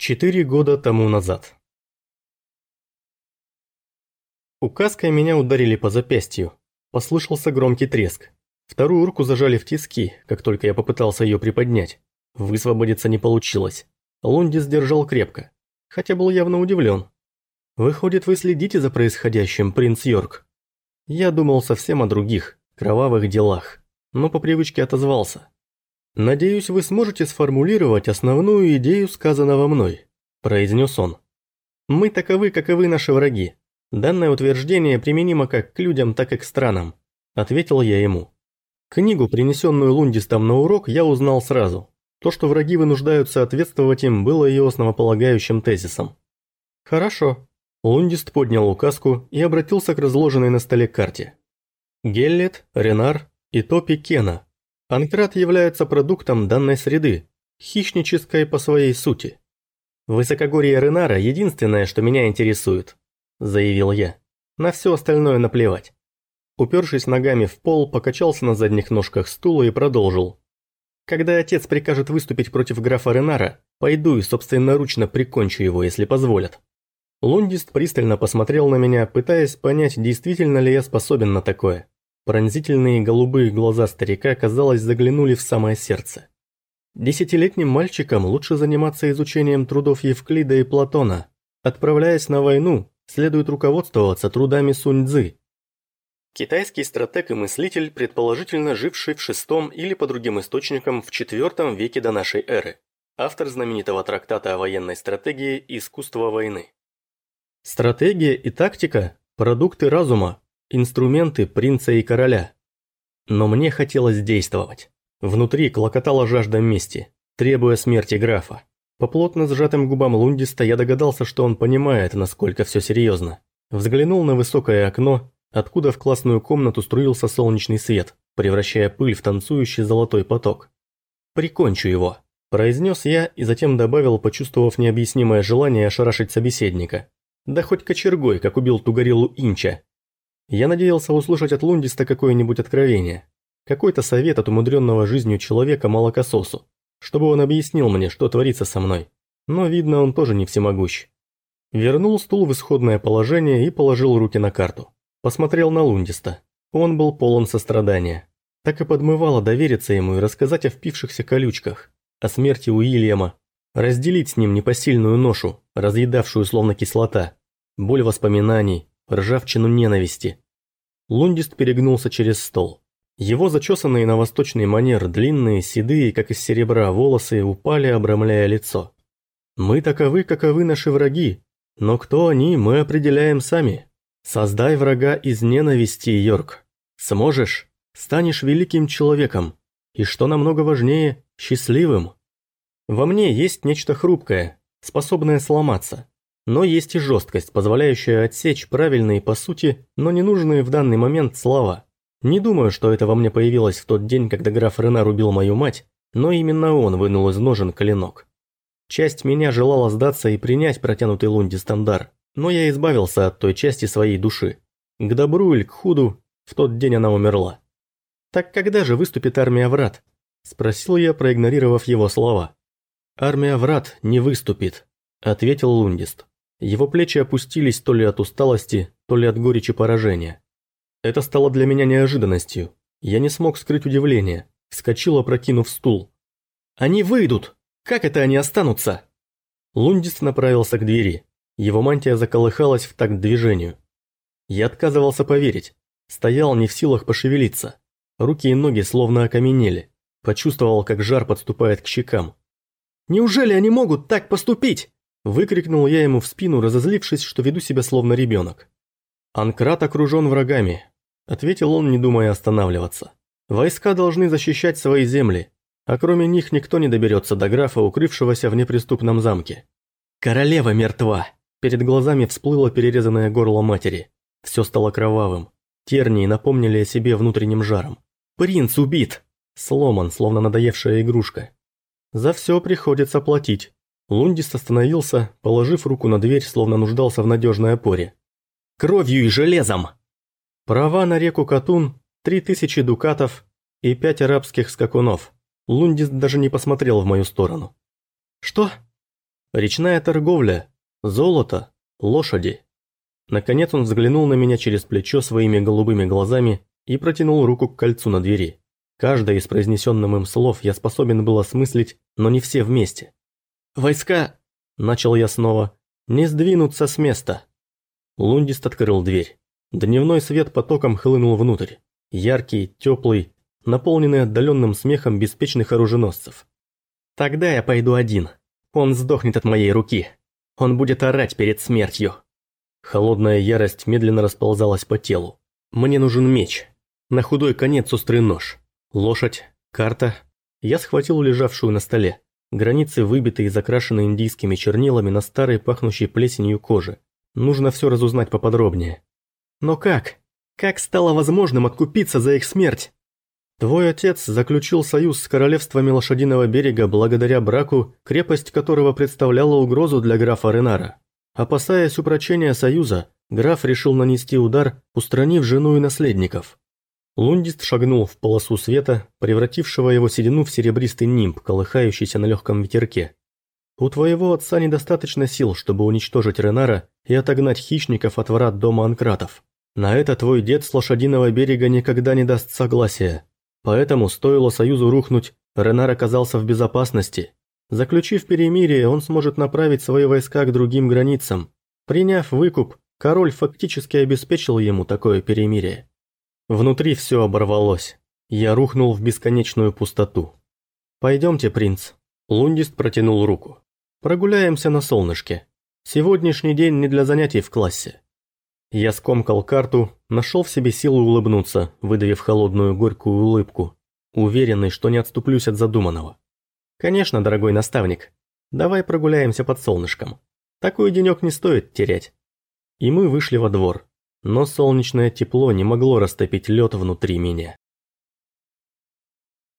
Четыре года тому назад. Указкой меня ударили по запястью. Послышался громкий треск. Вторую руку зажали в тиски, как только я попытался ее приподнять. Высвободиться не получилось. Лунди сдержал крепко, хотя был явно удивлен. «Выходит, вы следите за происходящим, принц Йорк?» Я думал совсем о других, кровавых делах, но по привычке отозвался. «Надеюсь, вы сможете сформулировать основную идею сказанного мной», – произнес он. «Мы таковы, как и вы, наши враги. Данное утверждение применимо как к людям, так и к странам», – ответил я ему. Книгу, принесенную Лундистом на урок, я узнал сразу. То, что враги вынуждают соответствовать им, было ее основополагающим тезисом. «Хорошо». Лундист поднял указку и обратился к разложенной на столе карте. Геллет, Ренар и Топи Кена. Анкрат является продуктом данной среды, хищнической по своей сути. «Высокогорье Ренара – единственное, что меня интересует», – заявил я. «На все остальное наплевать». Упершись ногами в пол, покачался на задних ножках стула и продолжил. Когда отец прикажет выступить против графа Ренара, пойду и собственноручно прикончу его, если позволят. Лундист пристально посмотрел на меня, пытаясь понять, действительно ли я способен на такое. Пронзительные голубые глаза старика, казалось, заглянули в самое сердце. Десятилетним мальчикам лучше заниматься изучением трудов Евклида и Платона. Отправляясь на войну, следует руководствоваться трудами Сунь-Дзы, Китайский стратег и мыслитель, предположительно живший в VI или по другим источникам в IV веке до нашей эры. Автор знаменитого трактата о военной стратегии «Искусство войны». Стратегия и тактика – продукты разума, инструменты принца и короля. Но мне хотелось действовать. Внутри клокотала жажда мести, требуя смерти графа. По плотно сжатым губам Лундиста я догадался, что он понимает, насколько все серьезно. Взглянул на высокое окно, откуда в классную комнату струился солнечный свет, превращая пыль в танцующий золотой поток. «Прикончу его», – произнес я и затем добавил, почувствовав необъяснимое желание ошарашить собеседника. «Да хоть кочергой, как убил ту гориллу Инча». Я надеялся услышать от Лундиста какое-нибудь откровение. Какой-то совет от умудренного жизнью человека молокососу, чтобы он объяснил мне, что творится со мной. Но, видно, он тоже не всемогущ. Вернул стул в исходное положение и положил руки на карту. Посмотрел на Лундиста. Он был полон сострадания. Так и подмывало довериться ему и рассказать о впившихся колючках, о смерти Уильяма, разделить с ним непосильную ношу, разъедавшую словно кислота, боль воспоминаний, ржавчину ненависти. Лундист перегнулся через стол. Его зачесанные на восточный манер длинные, седые, как из серебра, волосы упали, обрамляя лицо. «Мы таковы, каковы наши враги, но кто они, мы определяем сами». Создай врага из ненависти, Йорк. Сможешь? Станешь великим человеком. И что намного важнее, счастливым. Во мне есть нечто хрупкое, способное сломаться. Но есть и жесткость, позволяющая отсечь правильные по сути, но ненужные в данный момент слова. Не думаю, что это во мне появилось в тот день, когда граф Ренар убил мою мать, но именно он вынул из ножен клинок. Часть меня желала сдаться и принять протянутый Лунди стандарт, но я избавился от той части своей души. К добру или к худу, в тот день она умерла. «Так когда же выступит армия врат?» – спросил я, проигнорировав его слова. «Армия врат не выступит», – ответил Лундист. Его плечи опустились то ли от усталости, то ли от горечи поражения. Это стало для меня неожиданностью. Я не смог скрыть удивление, вскочил, опрокинув стул. «Они выйдут! Как это они останутся?» Лундист направился к двери. Его мантия заколыхалась в такт движению. Я отказывался поверить. Стоял не в силах пошевелиться. Руки и ноги словно окаменели. Почувствовал, как жар подступает к щекам. «Неужели они могут так поступить?» Выкрикнул я ему в спину, разозлившись, что веду себя словно ребенок. «Анкрат окружен врагами», – ответил он, не думая останавливаться. «Войска должны защищать свои земли, а кроме них никто не доберется до графа, укрывшегося в неприступном замке. Королева мертва!» Перед глазами всплыло перерезанное горло матери. Все стало кровавым. Тернии напомнили о себе внутренним жаром. «Принц убит!» Сломан, словно надоевшая игрушка. За все приходится платить. Лундист остановился, положив руку на дверь, словно нуждался в надежной опоре. «Кровью и железом!» Права на реку Катун, три тысячи дукатов и пять арабских скакунов. Лундист даже не посмотрел в мою сторону. «Что?» Речная торговля, золото, лошади. Наконец он взглянул на меня через плечо своими голубыми глазами и протянул руку к кольцу на двери. Каждое из произнесенным им слов я способен был осмыслить, но не все вместе. «Войска!» – начал я снова. «Не сдвинуться с места!» Лундист открыл дверь. Дневной свет потоком хлынул внутрь. Яркий, теплый, наполненный отдаленным смехом беспечных оруженосцев. «Тогда я пойду один. Он сдохнет от моей руки. Он будет орать перед смертью». Холодная ярость медленно расползалась по телу. Мне нужен меч. На худой конец острый нож. Лошадь, карта. Я схватил лежавшую на столе. Границы выбиты и закрашены индийскими чернилами на старой пахнущей плесенью кожи. Нужно все разузнать поподробнее. Но как? Как стало возможным откупиться за их смерть? Твой отец заключил союз с королевствами Лошадиного берега благодаря браку, крепость которого представляла угрозу для графа Ренара. Опасаясь упрочения союза, граф решил нанести удар, устранив жену и наследников. Лундист шагнул в полосу света, превратившего его седину в серебристый нимб, колыхающийся на легком ветерке. У твоего отца недостаточно сил, чтобы уничтожить Ренара и отогнать хищников от врат дома Анкратов. На это твой дед с лошадиного берега никогда не даст согласия. Поэтому стоило союзу рухнуть, Ренар оказался в безопасности, Заключив перемирие, он сможет направить свои войска к другим границам. Приняв выкуп, король фактически обеспечил ему такое перемирие. Внутри все оборвалось. Я рухнул в бесконечную пустоту. «Пойдемте, принц». Лундист протянул руку. «Прогуляемся на солнышке. Сегодняшний день не для занятий в классе». Я скомкал карту, нашел в себе силу улыбнуться, выдавив холодную горькую улыбку, уверенный, что не отступлюсь от задуманного. «Конечно, дорогой наставник. Давай прогуляемся под солнышком. Такой денек не стоит терять». И мы вышли во двор. Но солнечное тепло не могло растопить лед внутри меня.